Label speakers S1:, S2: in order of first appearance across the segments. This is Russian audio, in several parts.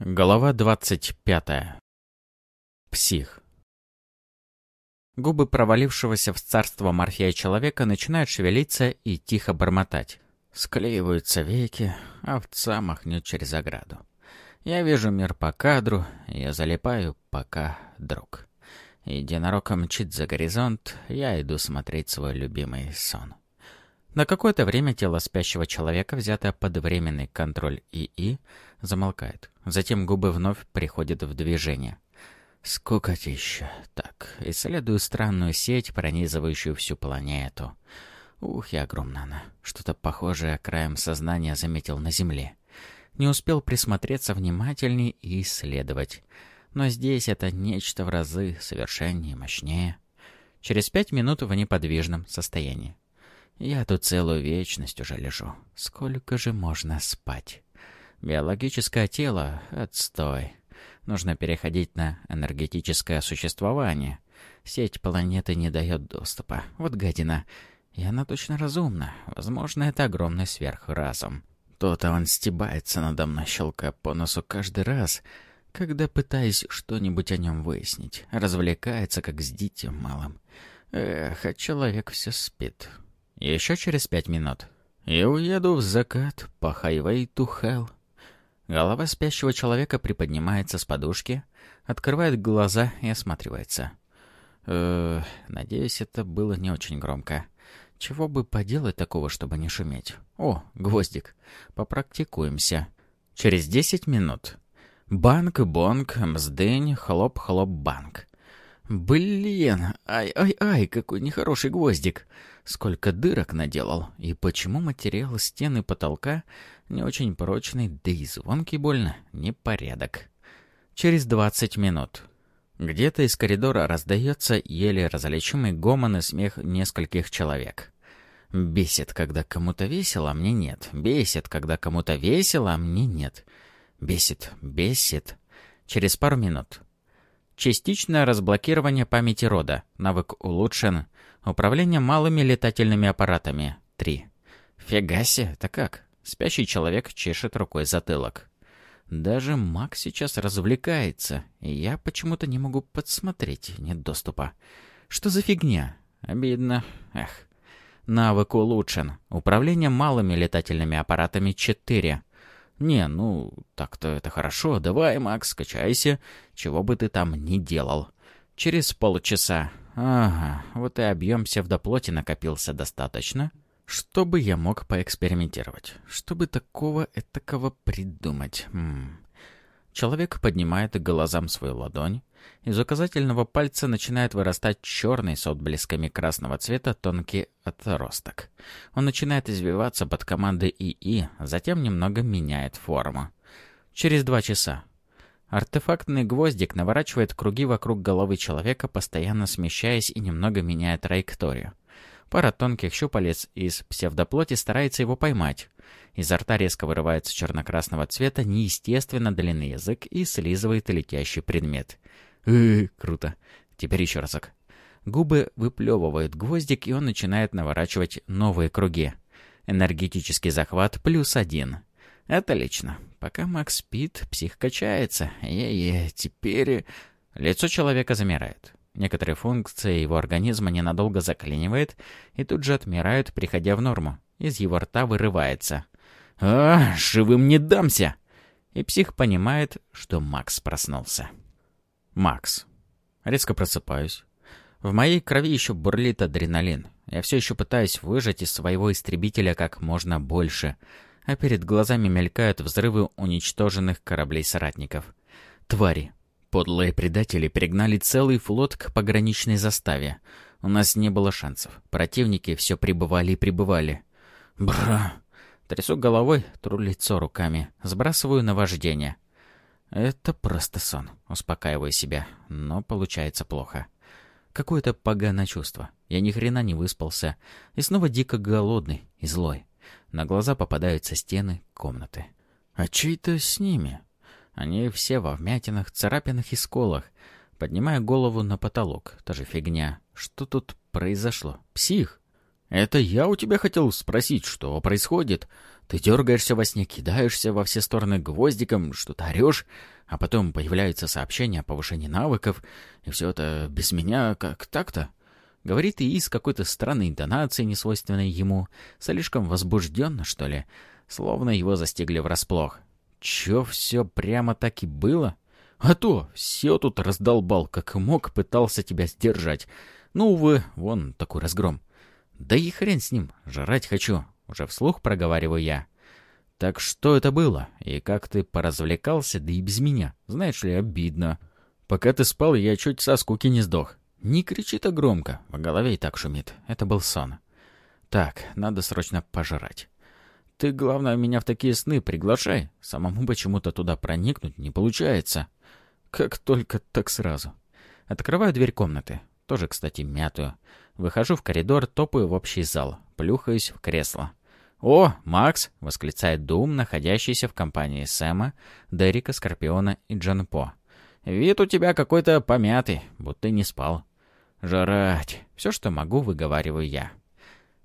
S1: Двадцать пятая. Псих. Губы провалившегося в царство морфея человека начинают шевелиться и тихо бормотать. Склеиваются веки, овца махнет через ограду. Я вижу мир по кадру, я залипаю, пока друг. Единорог мчит за горизонт, я иду смотреть свой любимый сон. На какое-то время тело спящего человека, взятое под временный контроль ИИ, замолкает. Затем губы вновь приходят в движение. Скукотища. Так, исследую странную сеть, пронизывающую всю планету. Ух, и огромна она. Что-то похожее краем сознания заметил на Земле. Не успел присмотреться внимательней и исследовать. Но здесь это нечто в разы совершеннее мощнее. Через пять минут в неподвижном состоянии. Я тут целую вечность уже лежу. Сколько же можно спать? Биологическое тело — отстой. Нужно переходить на энергетическое существование. Сеть планеты не дает доступа. Вот гадина. И она точно разумна. Возможно, это огромный сверхразум. То-то он стебается надо мной, щелкая по носу каждый раз, когда пытаюсь что-нибудь о нем выяснить. Развлекается, как с дитем малым. Эх, а человек все спит. Еще через пять минут. И уеду в закат по хайвей to hell. Голова спящего человека приподнимается с подушки, открывает глаза и осматривается. Э, надеюсь, это было не очень громко. Чего бы поделать такого, чтобы не шуметь? О, гвоздик. Попрактикуемся. Через десять минут. Банк-бонг, мздынь, хлоп-хлоп-банк. Блин, ай-ай-ай, какой нехороший гвоздик. Сколько дырок наделал. И почему материал стены потолка не очень прочный, да и звонкий больно. Непорядок. Через двадцать минут. Где-то из коридора раздается еле различимый гомон и смех нескольких человек. Бесит, когда кому-то весело, а мне нет. Бесит, когда кому-то весело, а мне нет. Бесит, бесит. Через пару минут. Частичное разблокирование памяти рода. Навык улучшен. Управление малыми летательными аппаратами. 3. Фигаси, это как? Спящий человек чешет рукой затылок. Даже маг сейчас развлекается, и я почему-то не могу подсмотреть, нет доступа. Что за фигня? Обидно. Эх. Навык улучшен. Управление малыми летательными аппаратами 4. «Не, ну, так-то это хорошо. Давай, Макс, скачайся. Чего бы ты там ни делал. Через полчаса. Ага, вот и объем псевдоплоти накопился достаточно, чтобы я мог поэкспериментировать. Чтобы такого этакого придумать. М -м. Человек поднимает глазам свою ладонь, из указательного пальца начинает вырастать черный с отблесками красного цвета тонкий отросток. Он начинает извиваться под командой ИИ, затем немного меняет форму. Через два часа. Артефактный гвоздик наворачивает круги вокруг головы человека, постоянно смещаясь и немного меняя траекторию. Пара тонких щупалец из псевдоплоти старается его поймать. Изо рта резко вырывается черно-красного цвета неестественно длинный язык и слизывает летящий предмет. Э, круто. Теперь еще разок. Губы выплевывают гвоздик, и он начинает наворачивать новые круги. Энергетический захват плюс один. Это лично. Пока Макс спит, псих качается. Е-е, теперь... Лицо человека замирает. Некоторые функции его организма ненадолго заклинивает и тут же отмирают, приходя в норму. Из его рта вырывается. «А, живым не дамся!» И псих понимает, что Макс проснулся. Макс. Резко просыпаюсь. В моей крови еще бурлит адреналин. Я все еще пытаюсь выжать из своего истребителя как можно больше, а перед глазами мелькают взрывы уничтоженных кораблей-соратников. Твари. Подлые предатели пригнали целый флот к пограничной заставе. У нас не было шансов. Противники все прибывали и прибывали. Бра! Трясу головой, тру лицо руками, сбрасываю на вождение. Это просто сон, успокаиваю себя, но получается плохо. Какое-то поганое чувство. Я ни хрена не выспался. И снова дико голодный и злой. На глаза попадаются стены комнаты. А чей-то с ними? Они все во вмятинах, царапинах и сколах. Поднимаю голову на потолок. Та же фигня. Что тут произошло? Псих? «Это я у тебя хотел спросить, что происходит? Ты дергаешься во сне, кидаешься во все стороны гвоздиком, что-то орешь, а потом появляется сообщение о повышении навыков, и все это без меня как так-то?» Говорит и с какой-то странной интонацией, несвойственной ему, слишком возбужденно, что ли, словно его застигли врасплох. Че все прямо так и было? А то, все тут раздолбал, как мог, пытался тебя сдержать. Ну, увы, вон такой разгром. Да и хрен с ним, жрать хочу, уже вслух проговариваю я. Так что это было? И как ты поразвлекался, да и без меня? Знаешь ли, обидно. Пока ты спал, я чуть со скуки не сдох. Не кричи так громко, в голове и так шумит. Это был сон. Так, надо срочно пожрать. Ты, главное, меня в такие сны приглашай. Самому почему-то туда проникнуть не получается. Как только, так сразу. Открываю дверь комнаты. Тоже, кстати, мятую. Выхожу в коридор, топаю в общий зал. Плюхаюсь в кресло. «О, Макс!» — восклицает Дум, находящийся в компании Сэма, Дерека, Скорпиона и Джан По. «Вид у тебя какой-то помятый, будто не спал». «Жрать!» Все, что могу, выговариваю я.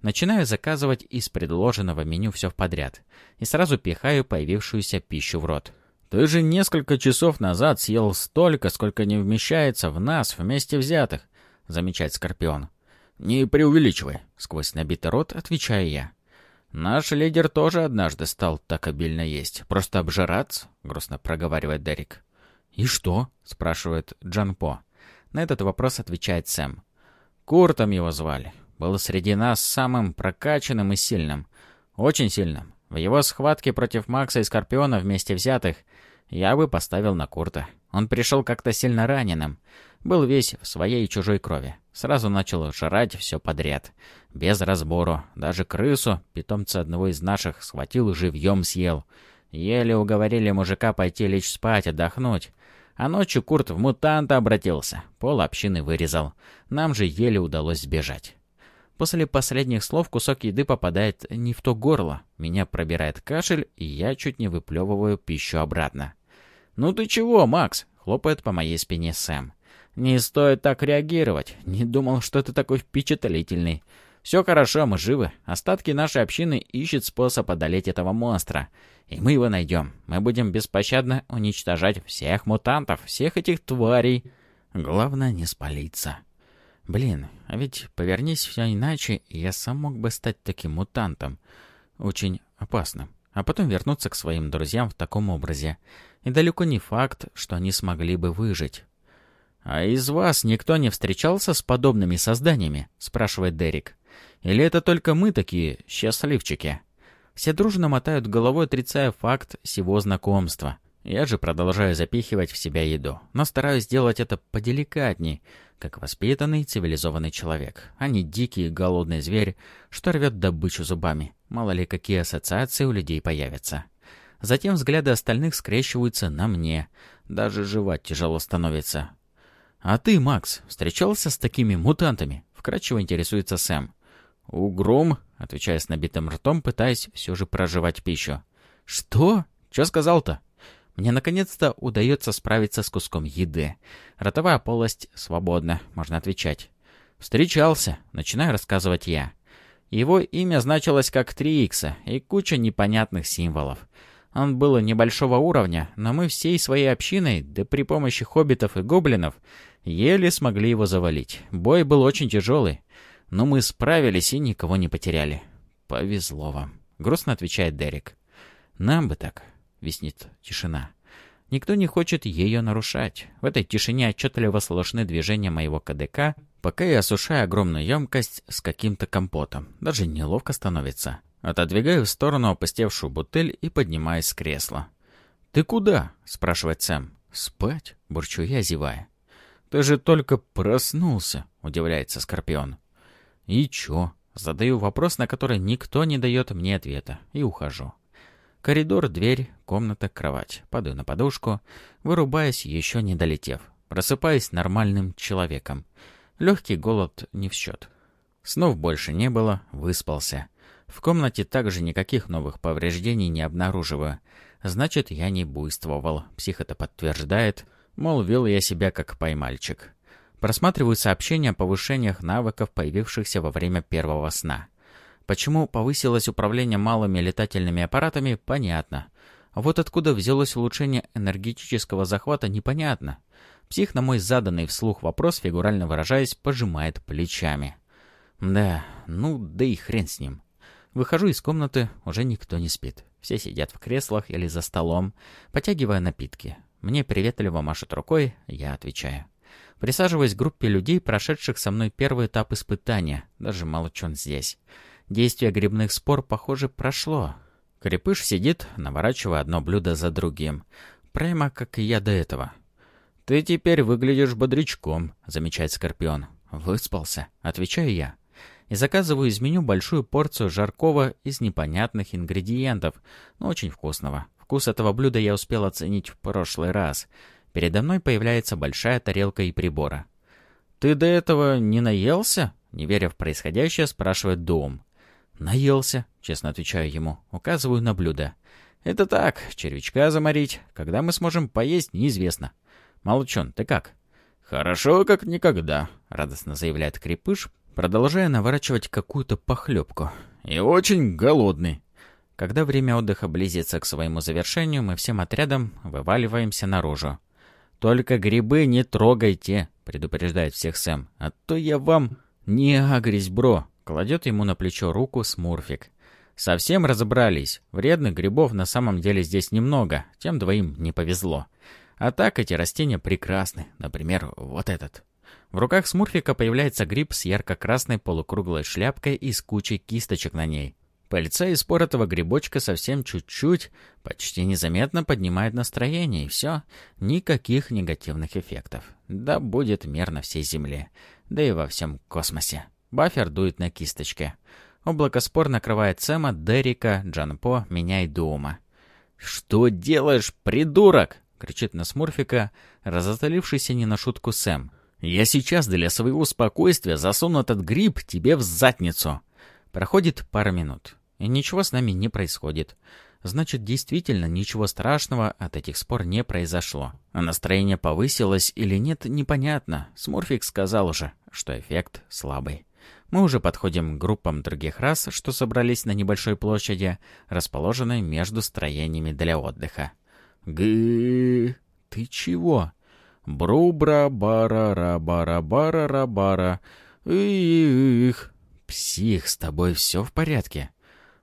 S1: Начинаю заказывать из предложенного меню все подряд и сразу пихаю появившуюся пищу в рот. «Ты же несколько часов назад съел столько, сколько не вмещается в нас вместе взятых», — замечает Скорпион. «Не преувеличивай», — сквозь набитый рот отвечаю я. «Наш лидер тоже однажды стал так обильно есть. Просто обжираться?» — грустно проговаривает Дерек. «И что?» — спрашивает Джан По. На этот вопрос отвечает Сэм. Куртом его звали. Был среди нас самым прокачанным и сильным. Очень сильным. В его схватке против Макса и Скорпиона вместе взятых я бы поставил на Курта. Он пришел как-то сильно раненым. Был весь в своей и чужой крови. Сразу начал жрать все подряд. Без разбору. Даже крысу, питомца одного из наших, схватил и живьем съел. Еле уговорили мужика пойти лечь спать, отдохнуть. А ночью Курт в мутанта обратился, пол общины вырезал. Нам же еле удалось сбежать. После последних слов кусок еды попадает не в то горло. Меня пробирает кашель, и я чуть не выплевываю пищу обратно. «Ну ты чего, Макс?» — хлопает по моей спине Сэм. «Не стоит так реагировать. Не думал, что ты такой впечатлительный. Все хорошо, мы живы. Остатки нашей общины ищут способ одолеть этого монстра. И мы его найдем. Мы будем беспощадно уничтожать всех мутантов, всех этих тварей. Главное не спалиться. Блин, а ведь повернись все иначе, я сам мог бы стать таким мутантом. Очень опасным. А потом вернуться к своим друзьям в таком образе. И далеко не факт, что они смогли бы выжить. «А из вас никто не встречался с подобными созданиями?» — спрашивает Дерек. «Или это только мы такие счастливчики?» Все дружно мотают головой, отрицая факт всего знакомства. Я же продолжаю запихивать в себя еду, но стараюсь сделать это поделикатней, как воспитанный цивилизованный человек, а не дикий голодный зверь, что рвет добычу зубами. Мало ли какие ассоциации у людей появятся. Затем взгляды остальных скрещиваются на мне. Даже жевать тяжело становится. «А ты, Макс, встречался с такими мутантами?» — вкратчиво интересуется Сэм. «Угром», — отвечая с набитым ртом, пытаясь все же проживать пищу. «Что? Че сказал-то?» Мне наконец-то удается справиться с куском еды. Ротовая полость свободна, можно отвечать. «Встречался», — начинаю рассказывать я. Его имя значилось как 3 икса и куча непонятных символов. Он был небольшого уровня, но мы всей своей общиной, да при помощи хоббитов и гоблинов, еле смогли его завалить. Бой был очень тяжелый. Но мы справились и никого не потеряли. Повезло вам. Грустно отвечает Дерек. Нам бы так. Виснет тишина. Никто не хочет ее нарушать. В этой тишине отчетливо слышны движения моего КДК, пока я осушаю огромную емкость с каким-то компотом. Даже неловко становится. Отодвигаю в сторону опустевшую бутыль и поднимаюсь с кресла. «Ты куда?» — спрашивает Сэм. «Спать?» — бурчу я, зевая. «Ты же только проснулся», — удивляется Скорпион. «И чё?» Задаю вопрос, на который никто не дает мне ответа, и ухожу. Коридор, дверь, комната, кровать. Падаю на подушку, вырубаясь, еще не долетев. Просыпаюсь нормальным человеком. Легкий голод не в счет. Снов больше не было, выспался. В комнате также никаких новых повреждений не обнаруживаю. Значит, я не буйствовал. Псих это подтверждает. Мол, вел я себя как поймальчик. Просматриваю сообщения о повышениях навыков, появившихся во время первого сна. Почему повысилось управление малыми летательными аппаратами, понятно. А вот откуда взялось улучшение энергетического захвата, непонятно. Псих на мой заданный вслух вопрос, фигурально выражаясь, пожимает плечами. Да, ну да и хрен с ним. Выхожу из комнаты, уже никто не спит. Все сидят в креслах или за столом, потягивая напитки. Мне приветливо машут рукой, я отвечаю. Присаживаясь к группе людей, прошедших со мной первый этап испытания, даже молчон здесь. Действие грибных спор, похоже, прошло. Крепыш сидит, наворачивая одно блюдо за другим. Прямо как и я до этого. «Ты теперь выглядишь бодрячком», — замечает Скорпион. «Выспался», — отвечаю я. И заказываю из меню большую порцию жаркого из непонятных ингредиентов, но очень вкусного. Вкус этого блюда я успел оценить в прошлый раз. Передо мной появляется большая тарелка и прибора. «Ты до этого не наелся?» Не веря в происходящее, спрашивает Дом. «Наелся», — честно отвечаю ему. Указываю на блюдо. «Это так, червячка заморить. Когда мы сможем поесть, неизвестно». «Молчон, ты как?» «Хорошо, как никогда», — радостно заявляет Крепыш, продолжая наворачивать какую-то похлебку. «И очень голодный». Когда время отдыха близится к своему завершению, мы всем отрядом вываливаемся наружу. «Только грибы не трогайте», — предупреждает всех Сэм. «А то я вам...» «Не агрись, бро», — кладет ему на плечо руку Смурфик. «Совсем разобрались. Вредных грибов на самом деле здесь немного, тем двоим не повезло. А так эти растения прекрасны. Например, вот этот». В руках Смурфика появляется гриб с ярко-красной полукруглой шляпкой и с кучей кисточек на ней. Пыльца из поротого грибочка совсем чуть-чуть, почти незаметно поднимает настроение, и все. Никаких негативных эффектов. Да будет мир на всей Земле. Да и во всем космосе. Баффер дует на кисточке. Облако спор накрывает Сэма, Дерека, Джанпо, меня и Дума. «Что делаешь, придурок?» — кричит на Смурфика, разозлившийся не на шутку Сэм. «Я сейчас для своего спокойствия засуну этот гриб тебе в задницу». Проходит пара минут. И ничего с нами не происходит. Значит, действительно ничего страшного от этих спор не произошло. А настроение повысилось или нет, непонятно. Смурфик сказал уже, что эффект слабый. Мы уже подходим к группам других рас, что собрались на небольшой площади, расположенной между строениями для отдыха. Г, ты чего? Бру-бра-бара-ра-бара-бара-ра-бара. Их. Псих, с тобой все в порядке?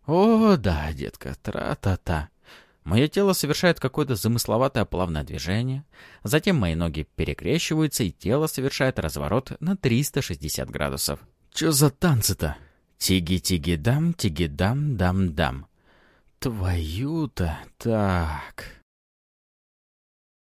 S1: «О, да, детка, тра-та-та». Мое тело совершает какое-то замысловатое плавное движение, затем мои ноги перекрещиваются, и тело совершает разворот на 360 градусов. Чё за танцы-то? Тиги-тиги-дам, тиги-дам-дам-дам. Твою-то так...